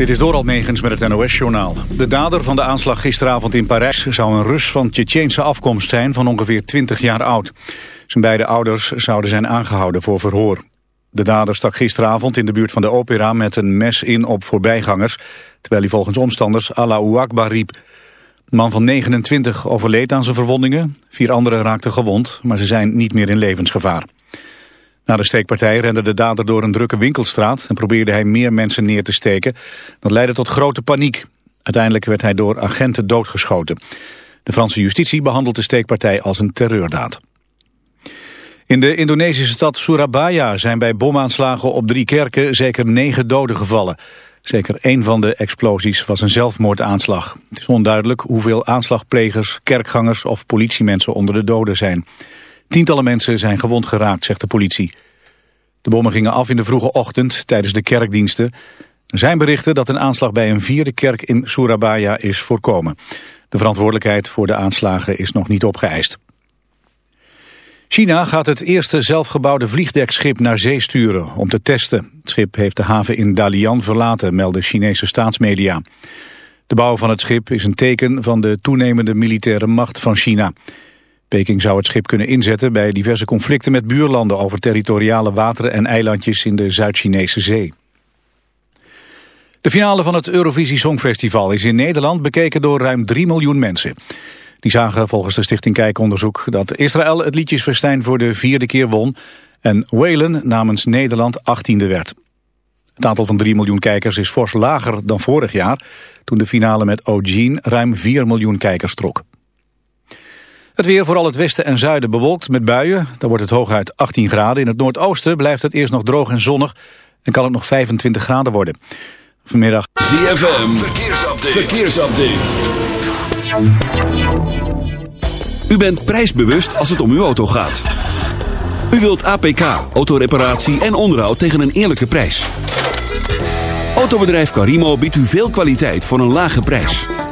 Dit is door Almegens met het NOS-journaal. De dader van de aanslag gisteravond in Parijs zou een Rus van Tsjetsjeense afkomst zijn van ongeveer 20 jaar oud. Zijn beide ouders zouden zijn aangehouden voor verhoor. De dader stak gisteravond in de buurt van de opera met een mes in op voorbijgangers, terwijl hij volgens omstanders Allahu Akbar riep. De man van 29 overleed aan zijn verwondingen, vier anderen raakten gewond, maar ze zijn niet meer in levensgevaar. Na de steekpartij rende de dader door een drukke winkelstraat en probeerde hij meer mensen neer te steken. Dat leidde tot grote paniek. Uiteindelijk werd hij door agenten doodgeschoten. De Franse justitie behandelt de steekpartij als een terreurdaad. In de Indonesische stad Surabaya zijn bij bomaanslagen op drie kerken zeker negen doden gevallen. Zeker één van de explosies was een zelfmoordaanslag. Het is onduidelijk hoeveel aanslagplegers, kerkgangers of politiemensen onder de doden zijn. Tientallen mensen zijn gewond geraakt, zegt de politie. De bommen gingen af in de vroege ochtend tijdens de kerkdiensten. Er zijn berichten dat een aanslag bij een vierde kerk in Surabaya is voorkomen. De verantwoordelijkheid voor de aanslagen is nog niet opgeëist. China gaat het eerste zelfgebouwde vliegdekschip naar zee sturen om te testen. Het schip heeft de haven in Dalian verlaten, melden Chinese staatsmedia. De bouw van het schip is een teken van de toenemende militaire macht van China. Peking zou het schip kunnen inzetten bij diverse conflicten met buurlanden over territoriale wateren en eilandjes in de Zuid-Chinese zee. De finale van het Eurovisie Songfestival is in Nederland bekeken door ruim 3 miljoen mensen. Die zagen volgens de Stichting Kijkonderzoek dat Israël het liedjesfestijn voor de vierde keer won en Whalen namens Nederland 18e werd. Het aantal van 3 miljoen kijkers is fors lager dan vorig jaar, toen de finale met O'Gene ruim 4 miljoen kijkers trok. Het weer vooral het westen en zuiden bewolkt met buien. Dan wordt het hooguit 18 graden. In het noordoosten blijft het eerst nog droog en zonnig. En kan het nog 25 graden worden. Vanmiddag... ZFM, verkeersupdate. verkeersupdate. U bent prijsbewust als het om uw auto gaat. U wilt APK, autoreparatie en onderhoud tegen een eerlijke prijs. Autobedrijf Carimo biedt u veel kwaliteit voor een lage prijs.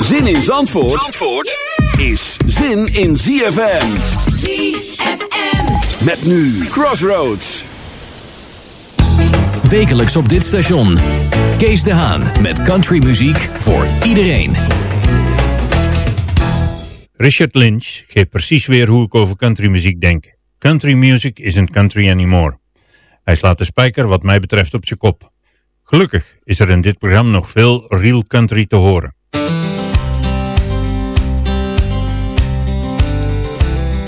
Zin in Zandvoort, Zandvoort is zin in ZFM. ZFM. Met nu Crossroads. Wekelijks op dit station. Kees de Haan met countrymuziek voor iedereen. Richard Lynch geeft precies weer hoe ik over countrymuziek denk. Country music isn't country anymore. Hij slaat de spijker wat mij betreft op zijn kop. Gelukkig is er in dit programma nog veel real country te horen.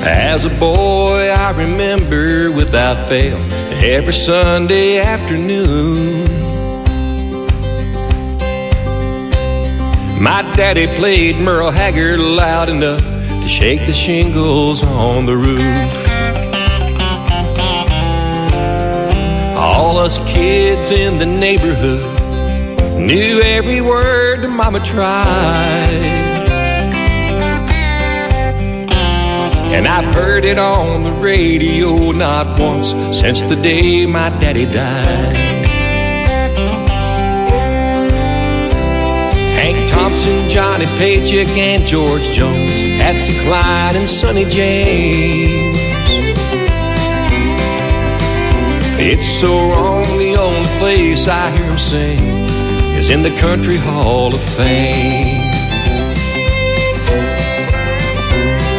As a boy I remember without fail Every Sunday afternoon My daddy played Merle Haggard loud enough To shake the shingles on the roof All us kids in the neighborhood knew every word Mama tried. And I've heard it on the radio not once since the day my daddy died. Hank Thompson, Johnny Paycheck, and George Jones, Patsy Cline, and Sonny James. It's so wrong, the only place I hear him sing is in the Country Hall of Fame.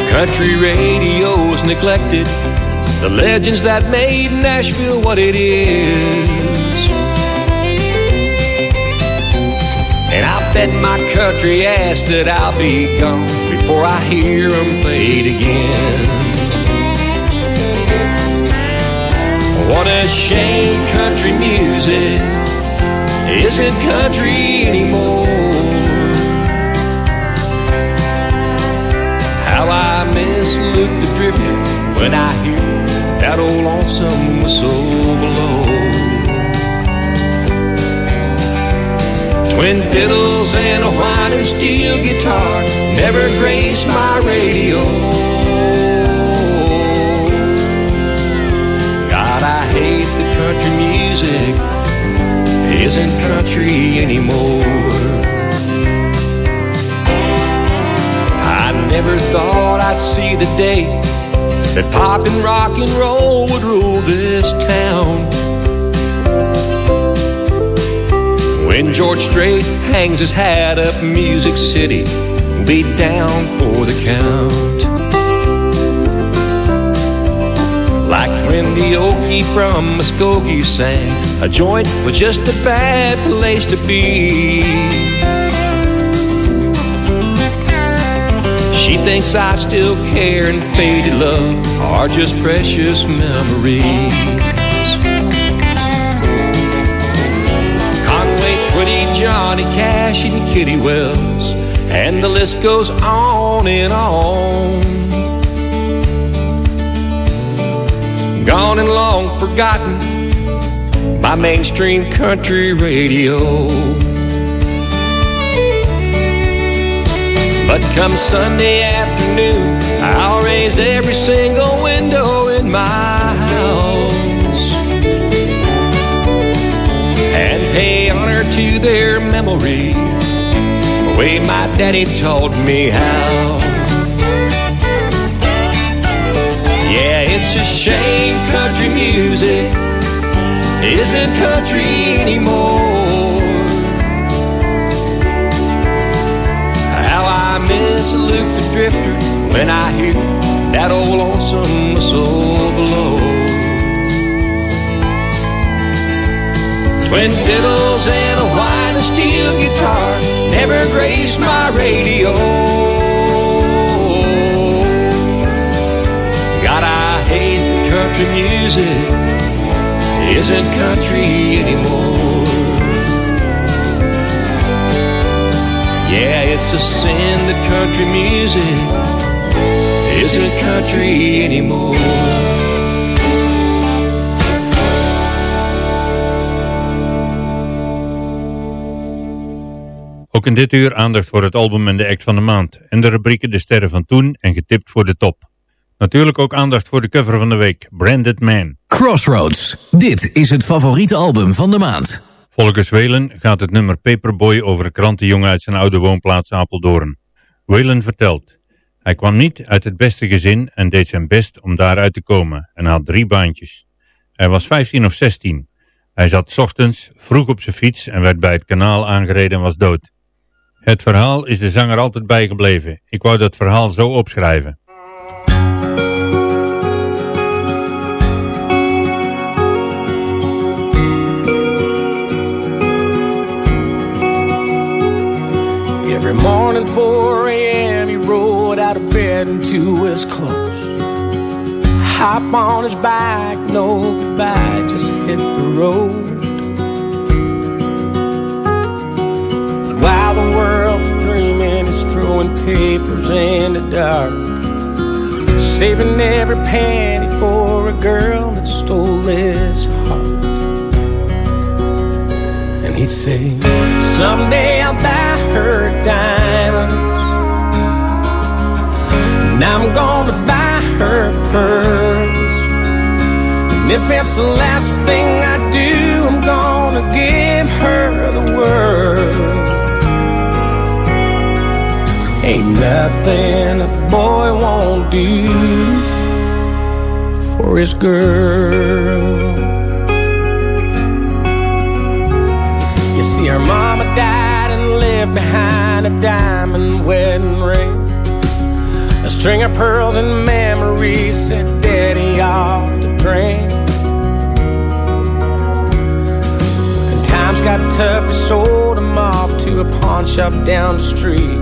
Country radio's neglected, the legends that made Nashville what it is. And I bet my country ass that I'll be gone before I hear them played again. What a shame country music isn't country anymore. How I miss Luke the Drifter when I hear that old lonesome whistle blow. Twin fiddles and a whining steel guitar never graced my radio. Hate the country music isn't country anymore. I never thought I'd see the day that pop and rock and roll would rule this town. When George Strait hangs his hat up Music City, we'll be down for the count. Like the Okie from Muskogee sang, a joint was just a bad place to be. She thinks I still care and faded love are just precious memories. Conway, Twitty, Johnny Cash, and Kitty Wells, and the list goes on and on. Gone and long forgotten by mainstream country radio. But come Sunday afternoon, I'll raise every single window in my house and pay honor to their memories the way my daddy taught me how. It's a shame country music isn't country anymore. How I miss Luke the Drifter when I hear that old lonesome whistle blow. Twin fiddles and a white steel guitar never graced my radio. Country music isn't country anymore. Yeah, it's a sin that country music isn't country anymore. Ook in dit uur aandacht voor het album en de act van de maand. En de rubrieken De Sterren van Toen en Getipt voor de Top. Natuurlijk ook aandacht voor de cover van de week, Branded Man. Crossroads. Dit is het favoriete album van de maand. Volgens Whalen gaat het nummer Paperboy over een krantenjongen uit zijn oude woonplaats Apeldoorn. Whalen vertelt, hij kwam niet uit het beste gezin en deed zijn best om daaruit te komen en had drie baantjes. Hij was 15 of 16. Hij zat 's ochtends vroeg op zijn fiets en werd bij het kanaal aangereden en was dood. Het verhaal is de zanger altijd bijgebleven. Ik wou dat verhaal zo opschrijven. Every morning, 4 a.m., he rolled out of bed into his clothes. Hop on his bike, no goodbye, just hit the road. While the world's dreaming, he's throwing papers in the dark. Saving every penny for a girl that stole his heart. And he'd say, Someday I'll buy her diamonds. And I'm gonna buy her pearls. And if it's the last thing I do, I'm gonna give her the world. Ain't nothing a boy won't do for his girl. You see, her mama died and left behind a diamond wedding ring. A string of pearls and memories set daddy off to drink. When times got tough, he sold him off to a pawn shop down the street.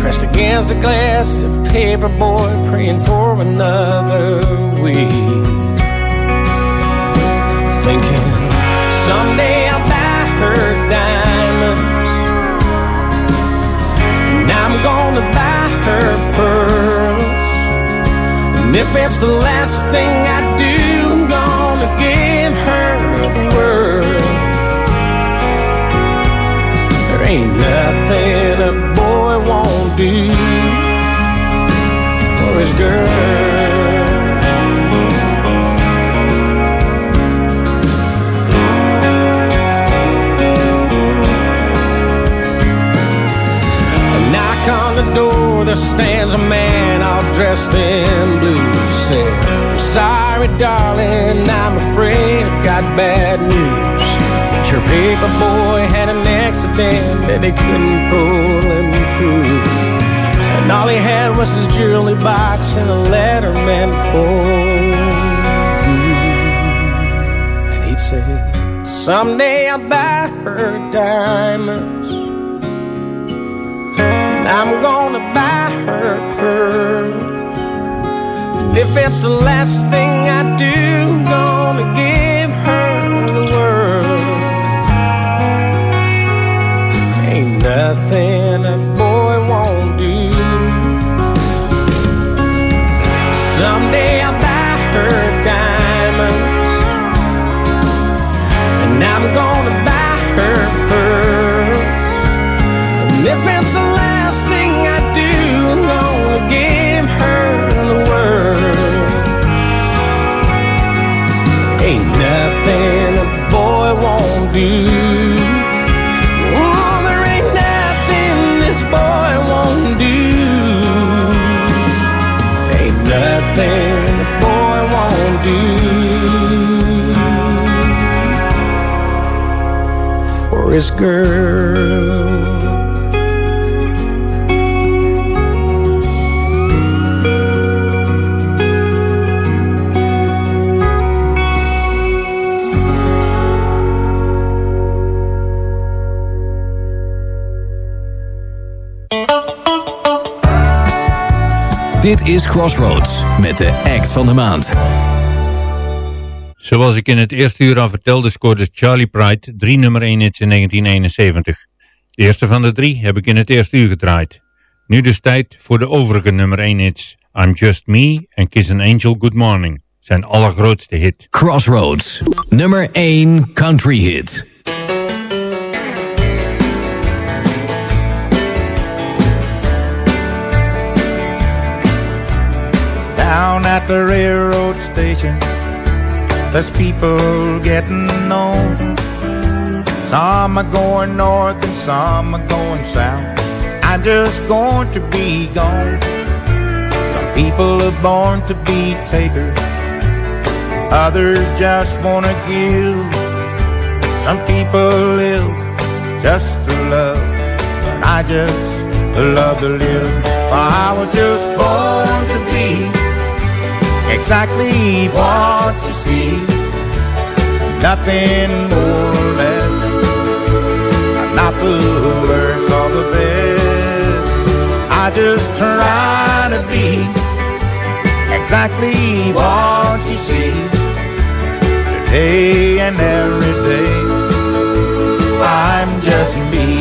Pressed against a glass, of paper boy praying for another week. her pearls. And if it's the last thing I do, I'm gonna give her the world. There ain't nothing a boy won't do for his girl. There stands a man all dressed in blue. Said, Sorry, darling, I'm afraid I've got bad news. But Your paper boy had an accident that he couldn't pull him through. And all he had was his jewelry box and a letter meant for you. And he'd say, Someday I'll buy her diamonds. I'm gonna buy her pearls. If it's the last thing I do, gonna give is Crossroads met de act van de maand. Zoals ik in het eerste uur al vertelde scoorde Charlie Pride drie nummer 1 hits in 1971. De eerste van de drie heb ik in het eerste uur gedraaid. Nu dus tijd voor de overige nummer 1 hits. I'm Just Me en Kiss an Angel Good Morning. Zijn allergrootste hit. Crossroads, nummer 1 country hit. Down at the railroad station, there's people getting on. Some are going north and some are going south. I'm just going to be gone. Some people are born to be takers, others just want to give. Some people live just to love, but I just love to live. I was just born to be exactly what you see. Nothing more or less. I'm Not the worst or the best. I just try to be exactly what you see. Today and every day. I'm just me.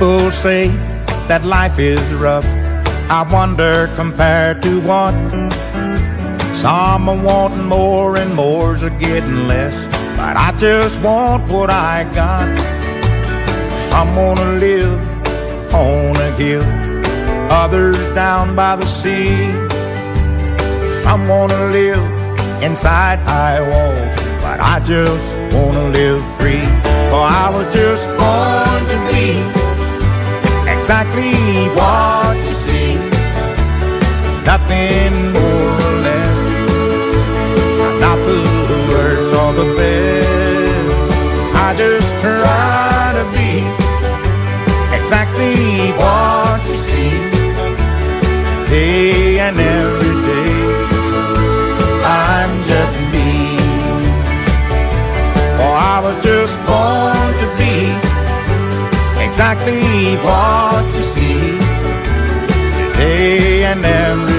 People say that life is rough. I wonder compared to what? Some are wanting more and more's are getting less. But I just want what I got. Some wanna live on a hill, others down by the sea. Some wanna live inside high walls, but I just wanna live free. For I was just born to be exactly what you see. Nothing more or less. Not the worst or the best. I just try to be exactly what you see. Day and every day. I'm just me. Oh, I was just born exactly what you see. Day and every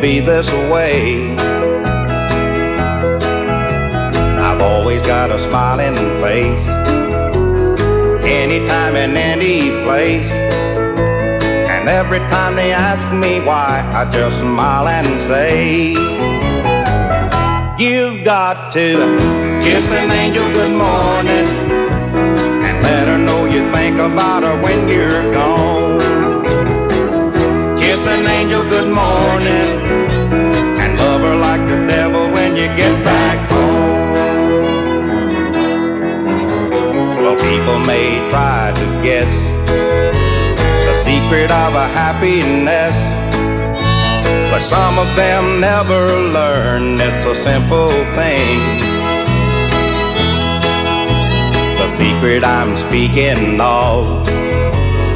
be this way? I've always got a smiling face, anytime in any place. And every time they ask me why, I just smile and say, You've got to kiss an angel good morning and let her know you think about her when you're gone. Kiss an angel good morning get back home. Well, people may try to guess the secret of a happiness. But some of them never learn it's a simple thing. The secret I'm speaking of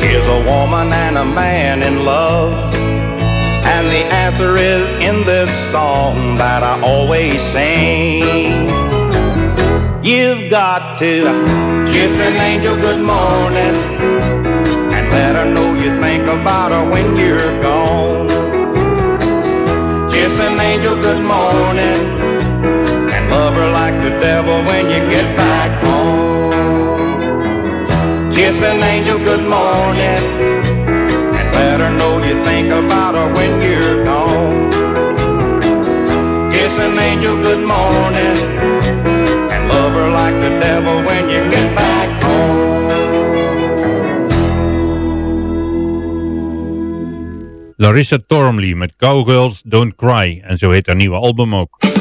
is a woman and a man in love. And the answer is in this song that I always sing. You've got to kiss an angel good morning and let her know you think about her when you're gone. Kiss an angel good morning and love her like the devil when you get back home. Kiss an angel good morning let her know you think about her when you're gone. Kiss an angel good morning and love her like the devil when you get back home. Larissa Tormey met Cowgirls Don't Cry en zo heet haar nieuwe album ook.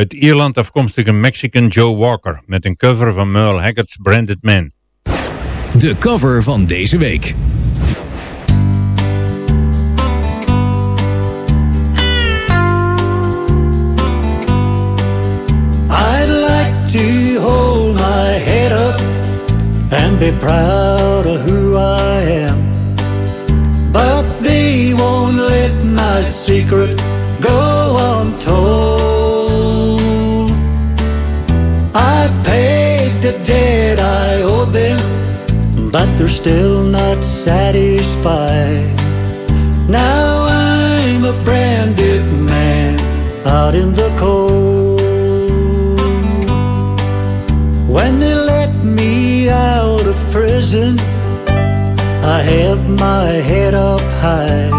Uit Ierland afkomstige Mexican Joe Walker met een cover van Merle Haggard's Branded Man. De cover van deze week. I'd like to hold my head up and be proud of who I am. But they won't let my secret go untold. Paid the I owed them, but they're still not satisfied. Now I'm a branded man out in the cold. When they let me out of prison, I held my head up high,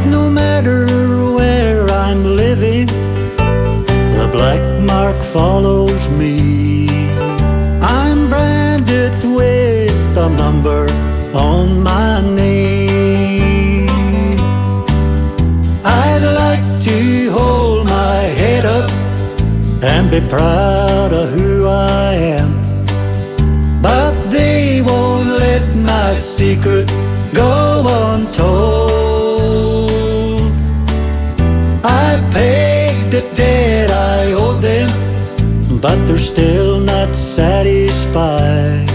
But no matter where I'm living, the black mark follows me. I'm branded with a number on my name. I'd like to hold my head up and be proud of who I am. But they won't let my secret go untold. But they're still not satisfied.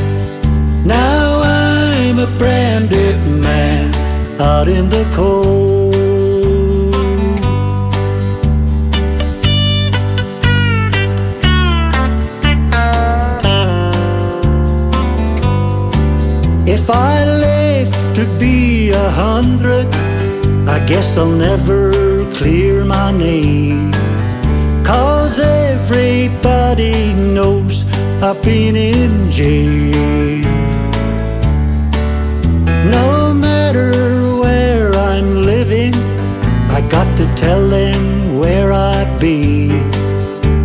Now I'm a branded man out in the cold. If I live to be a hundred, I guess I'll never clear my name. Cause everybody knows I've been in jail. No matter where I'm living, I got to tell them where I've been.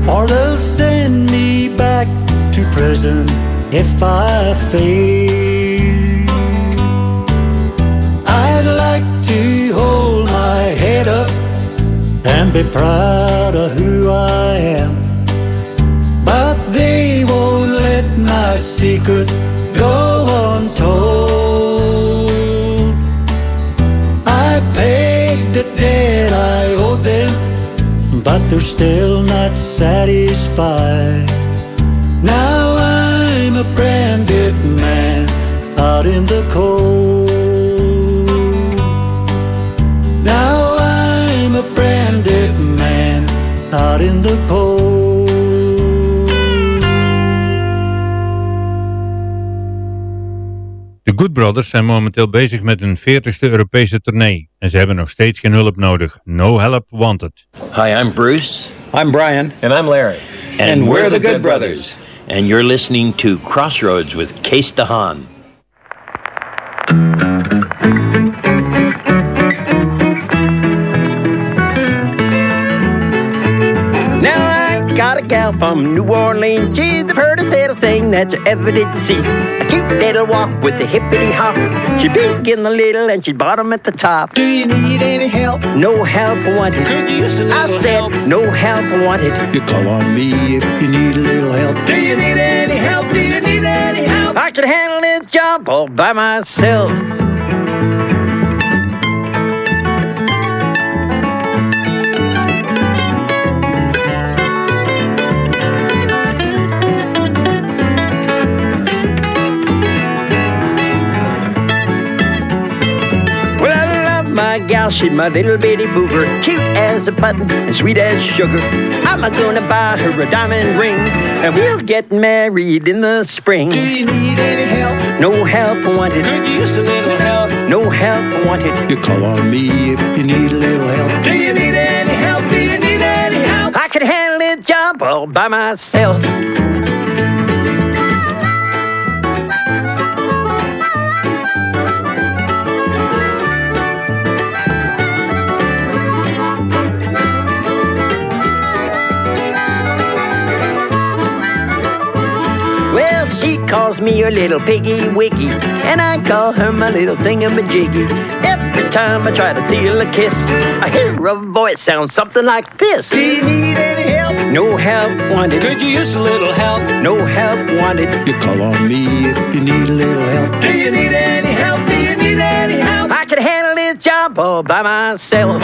Or they'll send me back to prison if I fail. I'd like to hold my head up and be proud of who I am. But they won't let my secret go untold. I paid the debt I owed them, but they're still not satisfied. Now I'm a branded man out in the cold. Out in the cold. De Good Brothers zijn momenteel bezig met hun 40ste Europese tournee en ze hebben nog steeds geen hulp nodig. No help wanted. Hi, I'm Bruce. I'm Brian. And I'm Larry. And, we're, the Good Brothers. And you're listening to Crossroads with Kees de Haan. Gal from New Orleans. She's the prettiest little thing that you ever did see. A cute little walk with a hippity hop. She big in the little and she bottom at the top. Do you need any help? No help wanted. Could you use a little I said help? no help wanted. You call on me if you need a little help. Do you need any help? Do you need any help? I can handle this job all by myself. Gal, she's my little bitty booger, cute as a button and sweet as sugar. I'm a gonna buy her a diamond ring, and we'll get married in the spring. Do you need any help? No help wanted. Could you use a little help? No help wanted. You call on me if you need a little help. Do you need any help? Do you need any help? I can handle this job all by myself. Calls me her little piggy wiggy, and I call her my little thingamajiggy. Every time I try to steal a kiss, I hear a voice sound something like this. Do you need any help? No help wanted. Could you use a little help? No help wanted. You call on me if you need a little help. Do you need any help? Do you need any help? I can handle this job all by myself.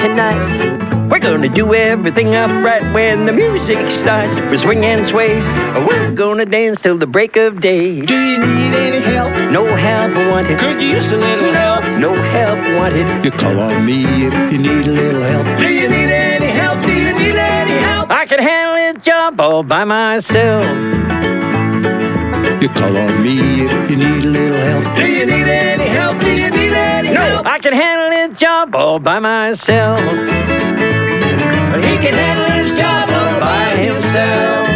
Tonight. We're gonna do everything upright when the music starts. We swing and sway. We're gonna dance till the break of day. Do you need any help? No help wanted. Could you use a little help? No help wanted. You call on me if you need a little help. Do you need any help? Do you need any help? I can handle this job all by myself. You call on me if you need a little help. Do you need any help? Do you need any help? No, I can handle this job all by myself. But he can handle his job all by himself.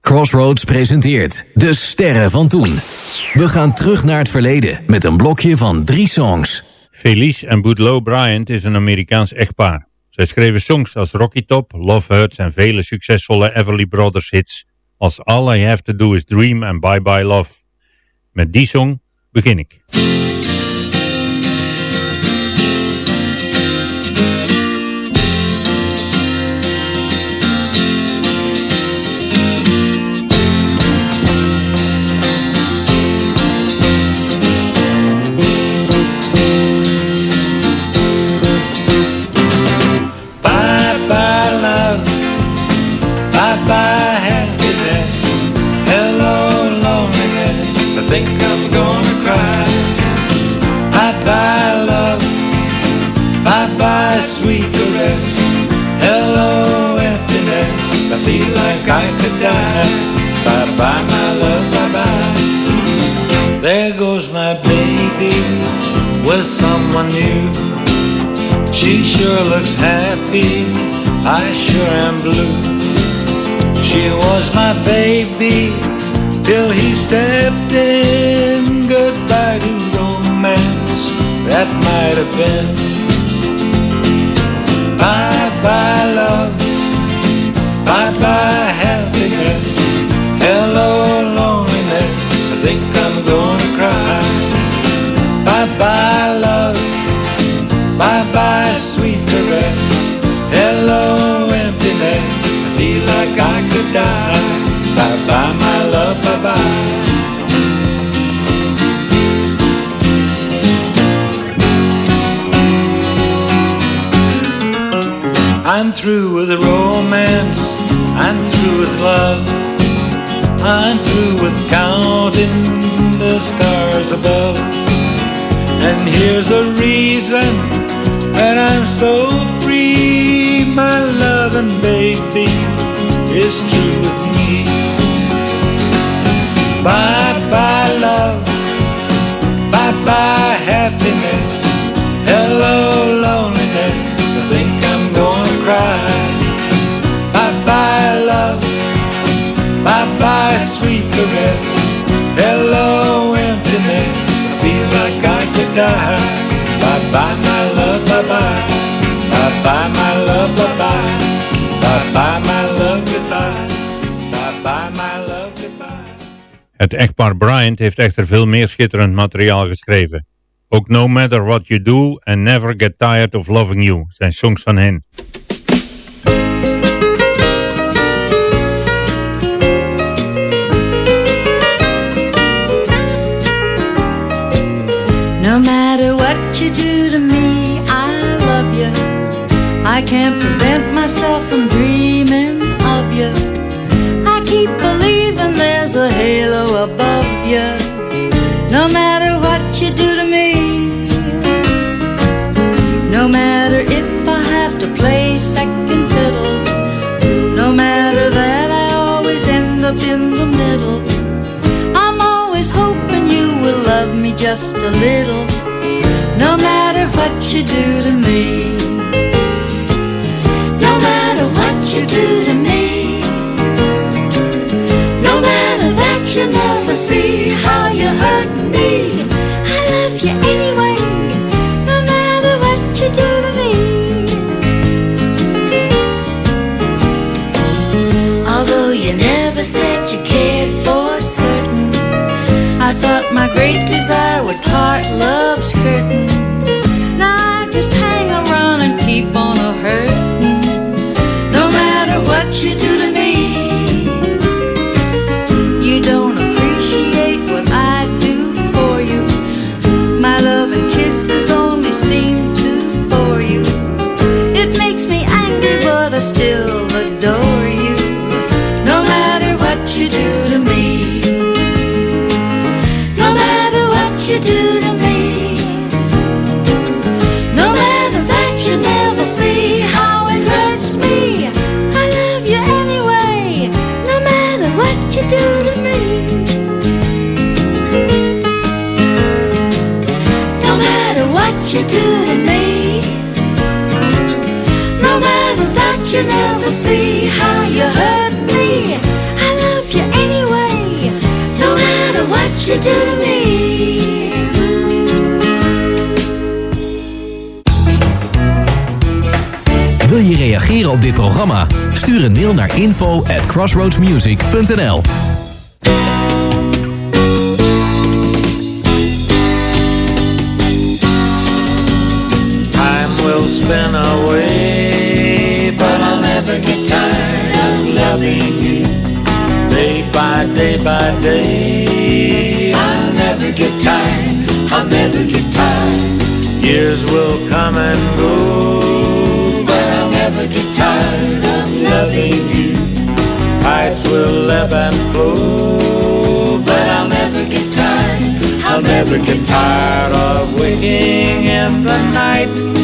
Crossroads presenteert De Sterren van Toen. We gaan terug naar het verleden met een blokje van drie songs. Felice en Boudleaux Bryant is een Amerikaans echtpaar. Zij schreven songs als Rocky Top, Love Hurts en vele succesvolle Everly Brothers hits als All I Have To Do Is Dream en Bye Bye Love. Met die song begin ik. Feel like I could die. Bye bye my love, bye bye. There goes my baby with someone new. She sure looks happy, I sure am blue. She was my baby till he stepped in. Goodbye to romance, that might have been. Bye bye bye bye happiness. Hello loneliness, I think I'm gonna cry. Bye bye love. Bye bye, sweet caress. Hello, emptiness. I feel like I could die. Bye bye, my love. Bye bye. I'm through with the romance. I'm through with love. I'm through with counting the stars above. And here's a reason that I'm so free. My loving baby is through with me. Bye bye, love. Bye bye, happiness. Hello, loneliness. Hello, emptiness. I feel like I could die. Bye bye, my love, bye bye. Bye bye, my love, bye bye. Bye bye, my love, goodbye. Bye bye, my love, goodbye. Het echtpaar Bryant heeft echter veel meer schitterend materiaal geschreven. Ook No Matter What You Do en Never Get Tired of Loving You zijn songs van hen. I can't prevent myself from dreaming of you. I keep believing there's a halo above you. No matter what you do to me, no matter if I have to play second fiddle, no matter that I always end up in the middle. I'm always hoping you will love me just a little, no matter what you do to me. You do to me. No matter that you never see how you hurt me. I love you anyway, you do to me. No matter that you never see how you hurt me. I love you anyway. No matter what you do to me. Wil je reageren op dit programma? Stuur een mail naar info at crossroadsmusic.nl Spin away, but I'll never get tired of loving you. Day by day by day, I'll never get tired, I'll never get tired. Years will come and go, but I'll never get tired of loving you. Tides will ebb and flow, but I'll never get tired. I'll never get tired of waking in the night,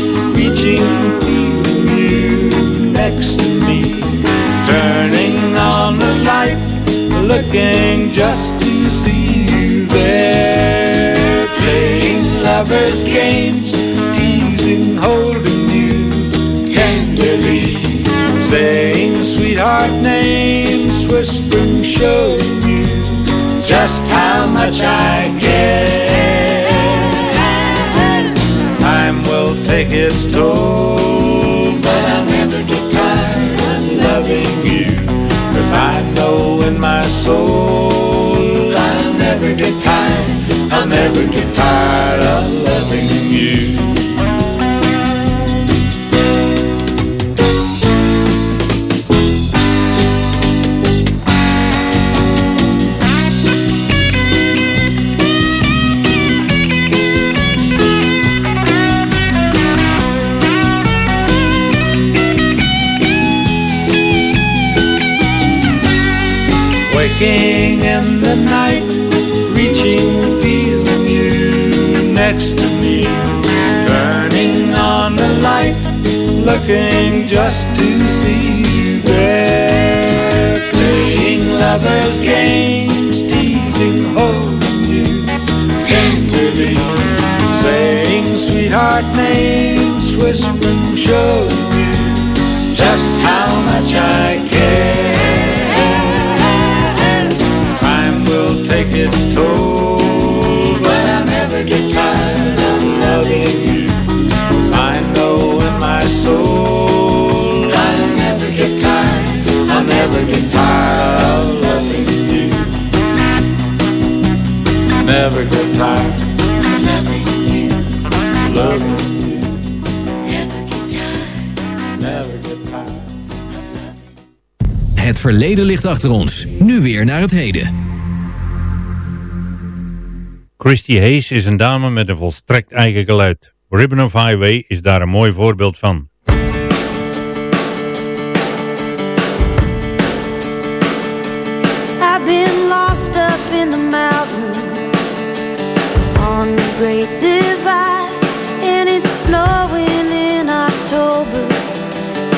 feeling you next to me, turning on the light, looking just to see you there, playing lovers' games, teasing, holding you tenderly, saying sweetheart names, whispering, showing you just how much I care. Take its toll, but I'll never get tired of loving you. Cause I know in my soul I'll never get tired, I'll never get tired of loving you. Looking just to see you there. Playing lovers' games, teasing, holding you tenderly. Saying sweetheart names, whispering, showing you just how much I care. Verleden ligt achter ons. Nu weer naar het heden. Christy Hayes is een dame met een volstrekt eigen geluid. Ribbon of Highway is daar een mooi voorbeeld van. I've been lost up in the mountains on the Great Divide, and it's snowing in October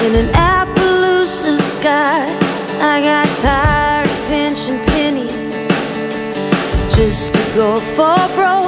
in an Appaloosa sky. I got tired of pinching pennies just to go for broke.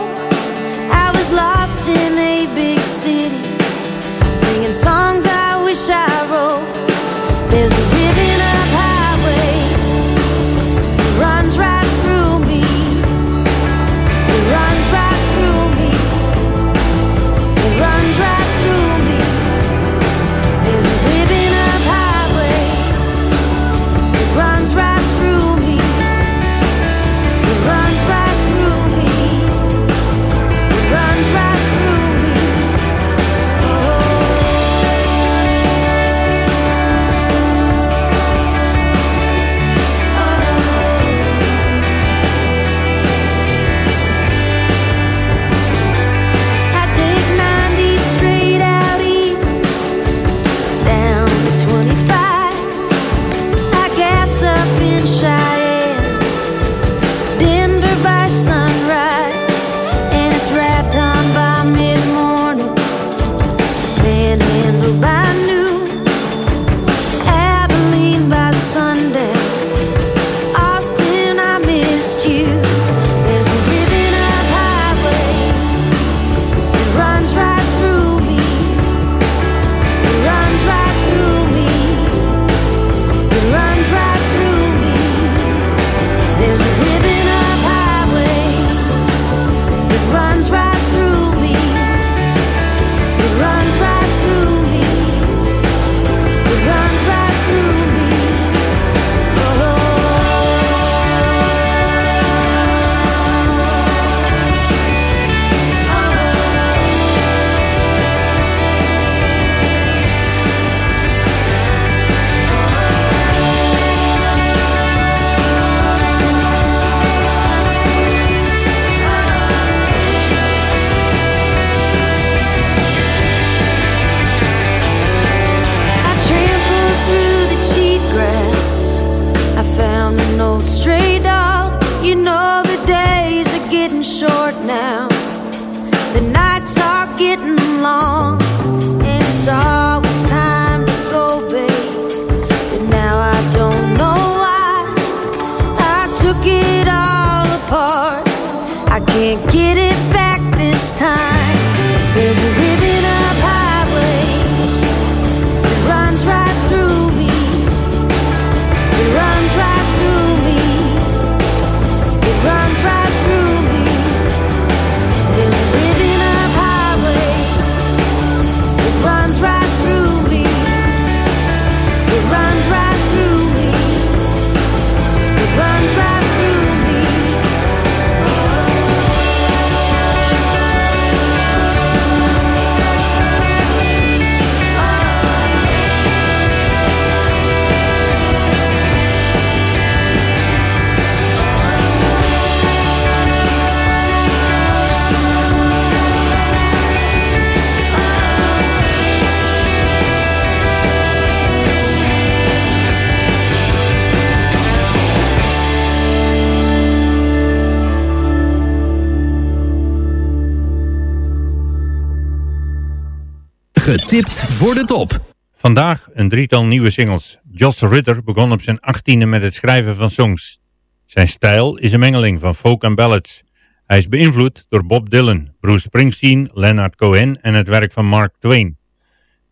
Getipt voor de top. Vandaag een drietal nieuwe singles. Joss Ritter begon op zijn achttiende met het schrijven van songs. Zijn stijl is een mengeling van folk en ballads. Hij is beïnvloed door Bob Dylan, Bruce Springsteen, Leonard Cohen en het werk van Mark Twain.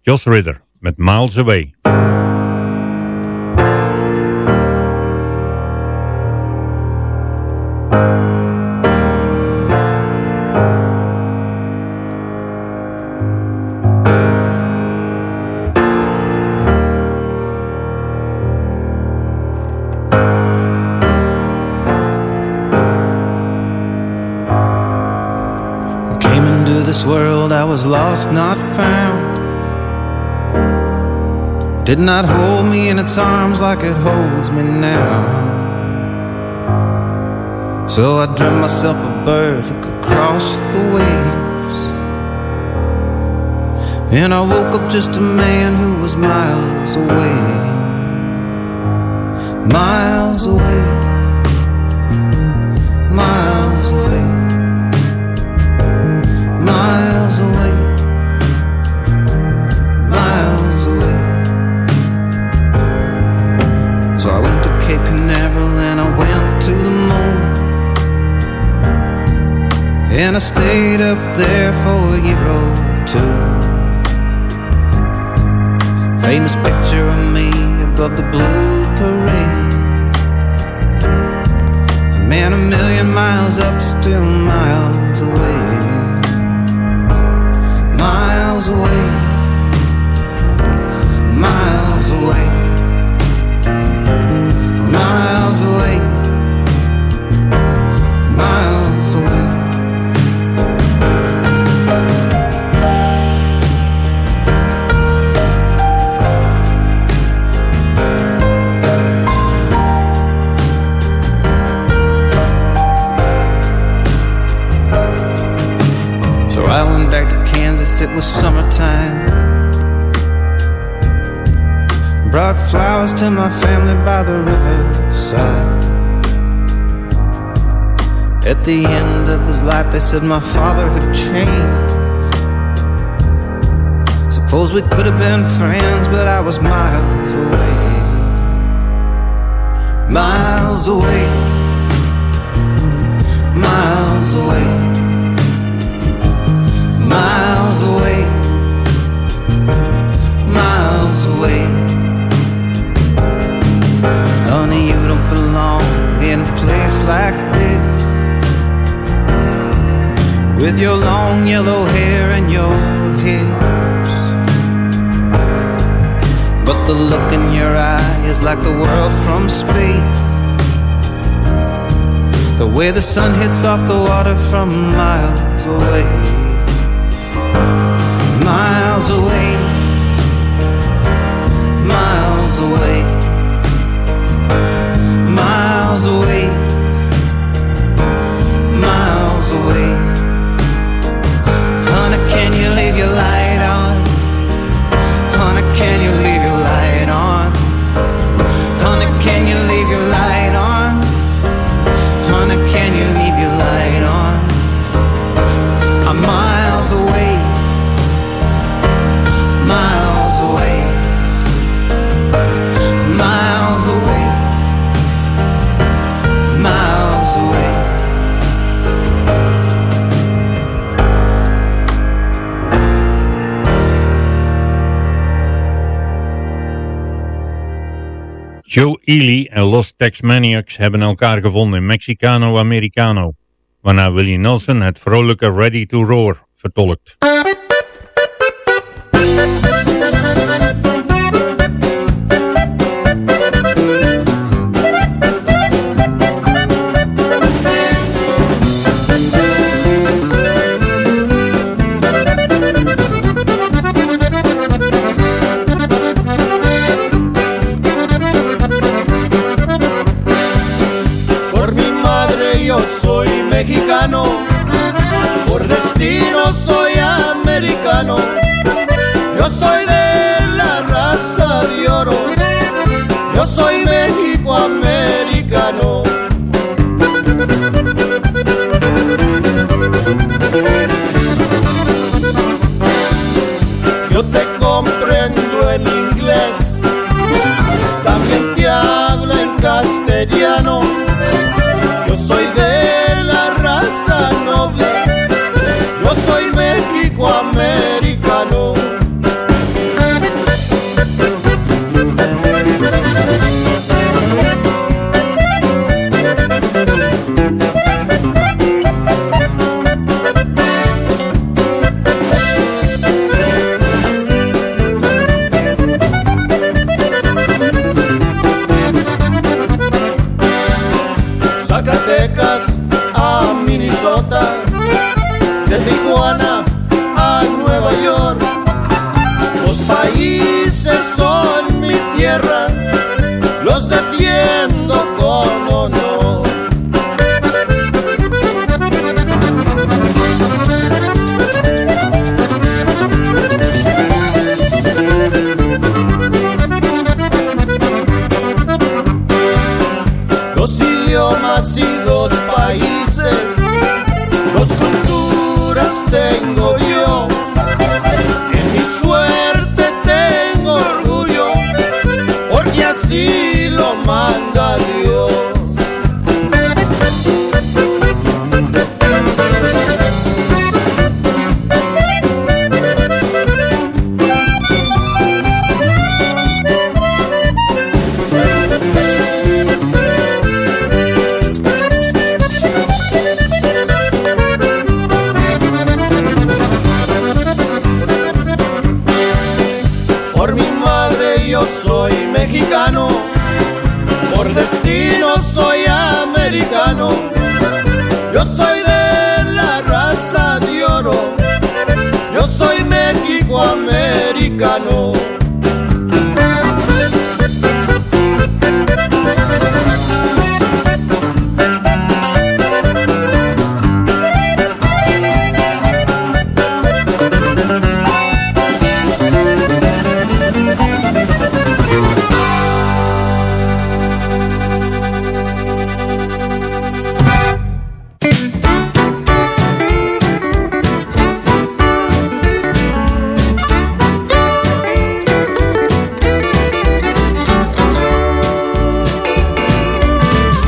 Joss Ritter met Miles Away. Lost, not found. Did not hold me in its arms like it holds me now. So I dreamt myself a bird who could cross the waves. And I woke up just a man who was miles away. Miles away. Miles away. Miles away. And I stayed up there for a year or two. Famous picture of me above the blue parade. A man a million miles up, still miles away. Miles away. To my family by the riverside. At the end of his life, they said my father had changed. Suppose we could have been friends, but I was miles away. Miles away. Miles away miles away, miles away. Honey, you don't belong in a place like this. With your long yellow hair and your hips. But the look in your eye is like the world from space. The way the sun hits off the water from miles away miles away, miles away, miles away, miles away. Joe Ely en Los Tex Maniacs hebben elkaar gevonden in Mexicano Americano, waarna Willie Nelson het vrolijke Ready to Roar vertolkt.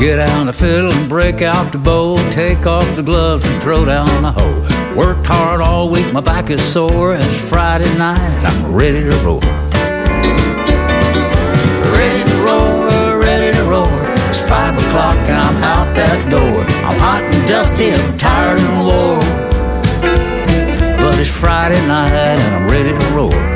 Get out the fiddle and break out the bow. Take off the gloves and throw down the hoe. Worked hard all week, my back is sore. It's Friday night, I'm ready to roll. Ready to roll, ready to roll. It's five o'clock and I'm out that door. I'm hot and dusty, I'm tired and wore. But it's Friday night and I'm ready to roll.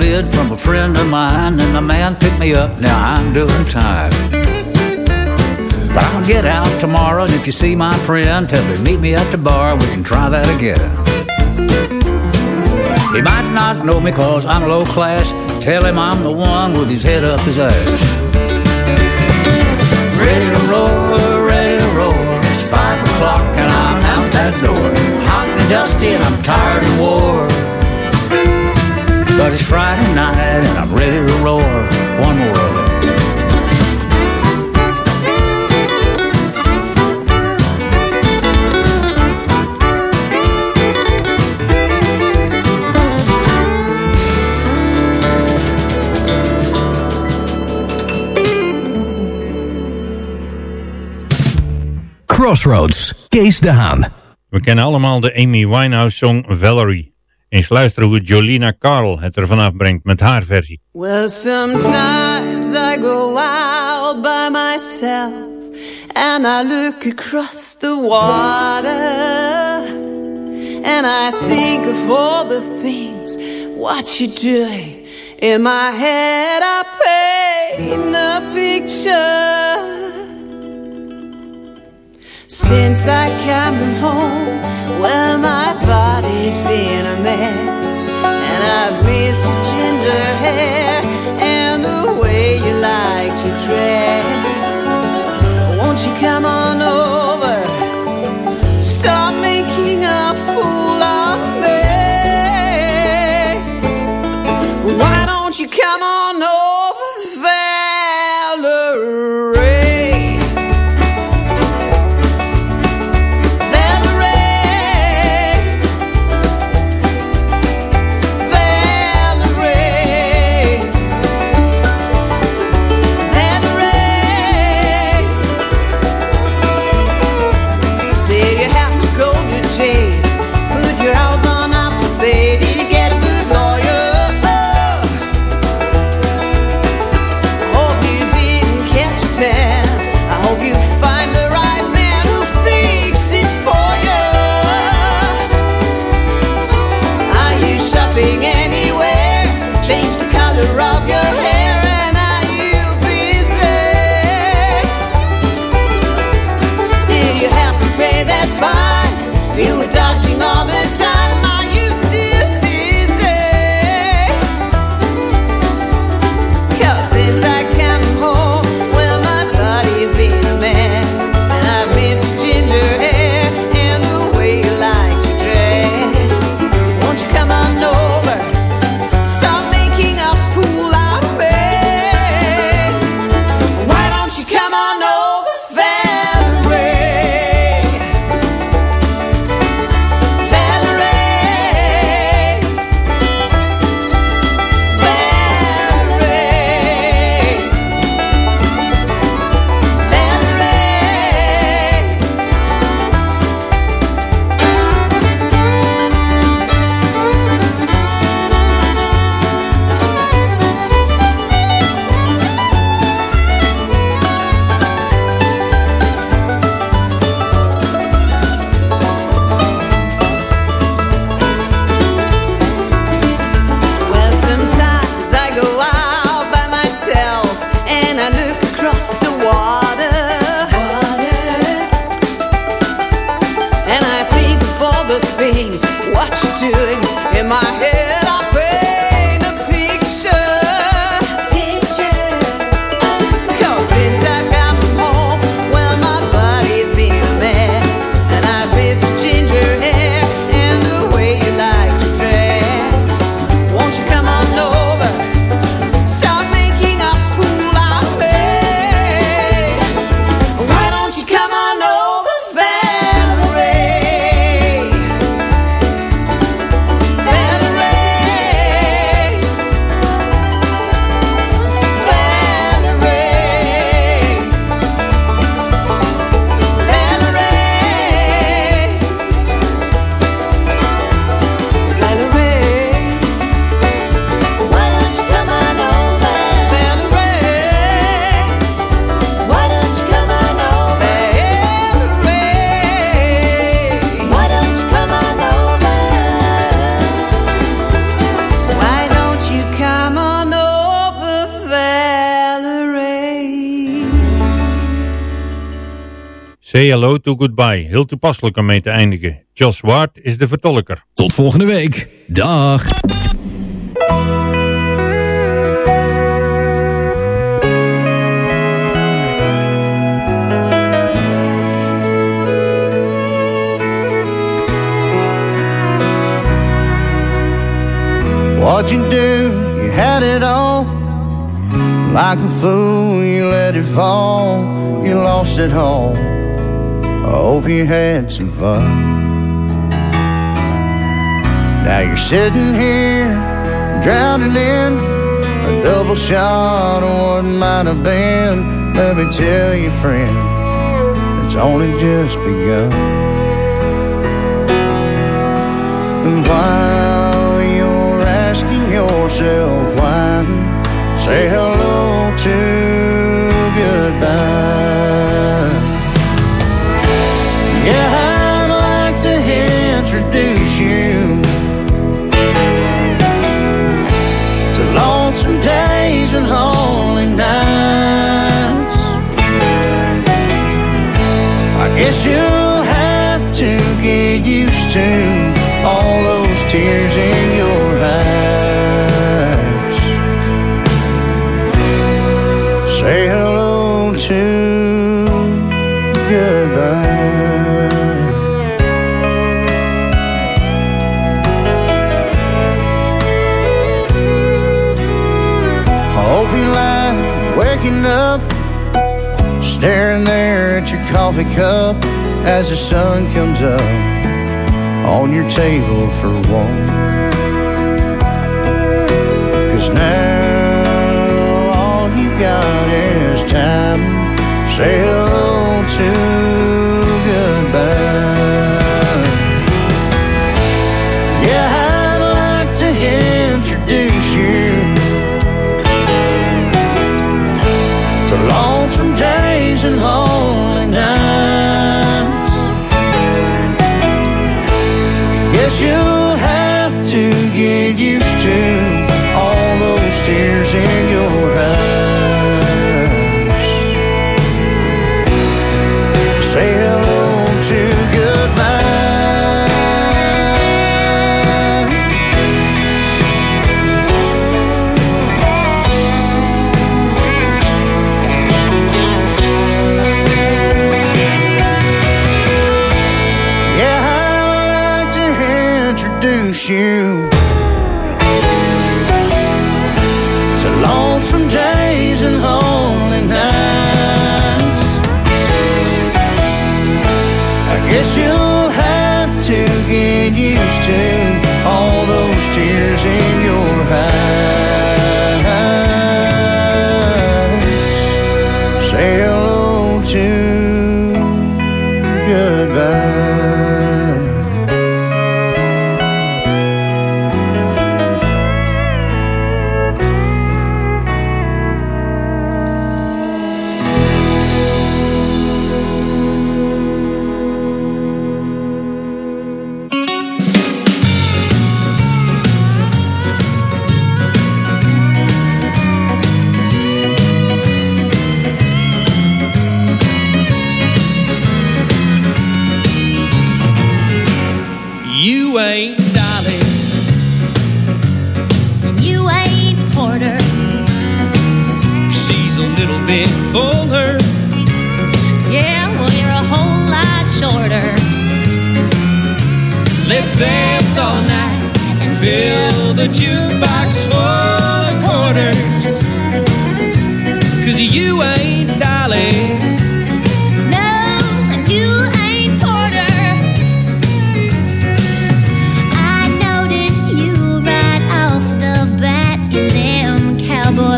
Lid from a friend of mine, and the man picked me up. Now I'm doing time. But I'll get out tomorrow, and if you see my friend, tell him meet me at the bar. We can try that again. He might not know me cause I'm low class. Tell him I'm the one with his head up his ass. Ready to roll, ready to roll. It's five o'clock and I'm out that door. Hot and dusty and I'm tired and wore. But it's Friday night and I'm ready to roar. One more of it. Crossroads, Kees de Haan. We kennen allemaal de Amy Winehouse-song Valerie. Eens luisteren hoe Jolina Carl het er vanaf brengt met haar versie. Well, sometimes I go out by myself and I look across the water and I think of all the things what you're doing. In my head, I paint a picture. Since I came home, well, my body's been a mess, and I've missed your ginger hair and the way you like to dress. Won't you come on over? Stop making a fool of me. Why don't you come on over, things, what you're doing in my head. Say hello to goodbye. Heel toepasselijk om mee te eindigen. Josh Ward is de vertolker. Tot volgende week. Dag. What'd you do? You had it all. Like a fool, you let it fall. You lost it all. I hope you had some fun. Now you're sitting here, drowning in a double shot of what might have been. Let me tell you, friend, it's only just begun. And while you're asking yourself why, say hello guess you'll have to get used to all those tears in your eyes. Say hello to goodbye. I hope you lie waking up, staring there coffee cup as the sun comes up on your table for one. Cause now all you got is time. Say hello to tears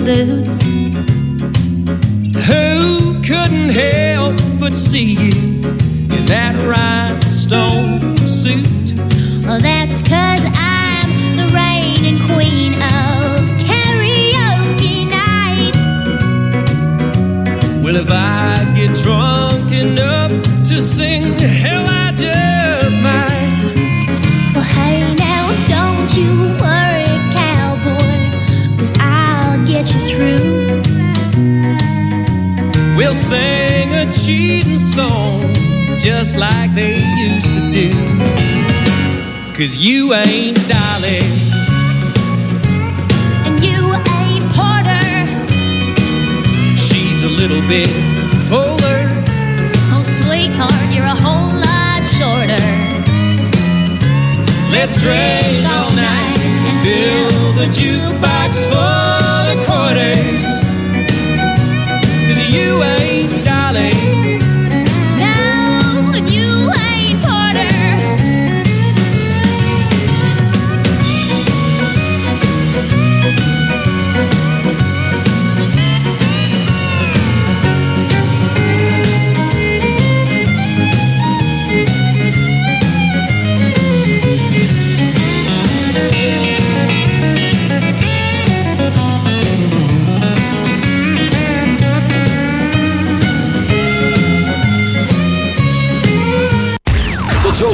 boots. Who couldn't help but see you in that rhinestone suit? Well, that's cause I'm the reigning queen of karaoke night. Well, if I get drunk enough to sing, hell, I just might. Well, hey, now don't you get you through. We'll sing a cheating song just like they used to do. Cause you ain't Dolly. And you ain't Porter. She's a little bit fuller. Oh, sweetheart, you're a whole lot shorter. Let's drink all night and fill the jukebox full of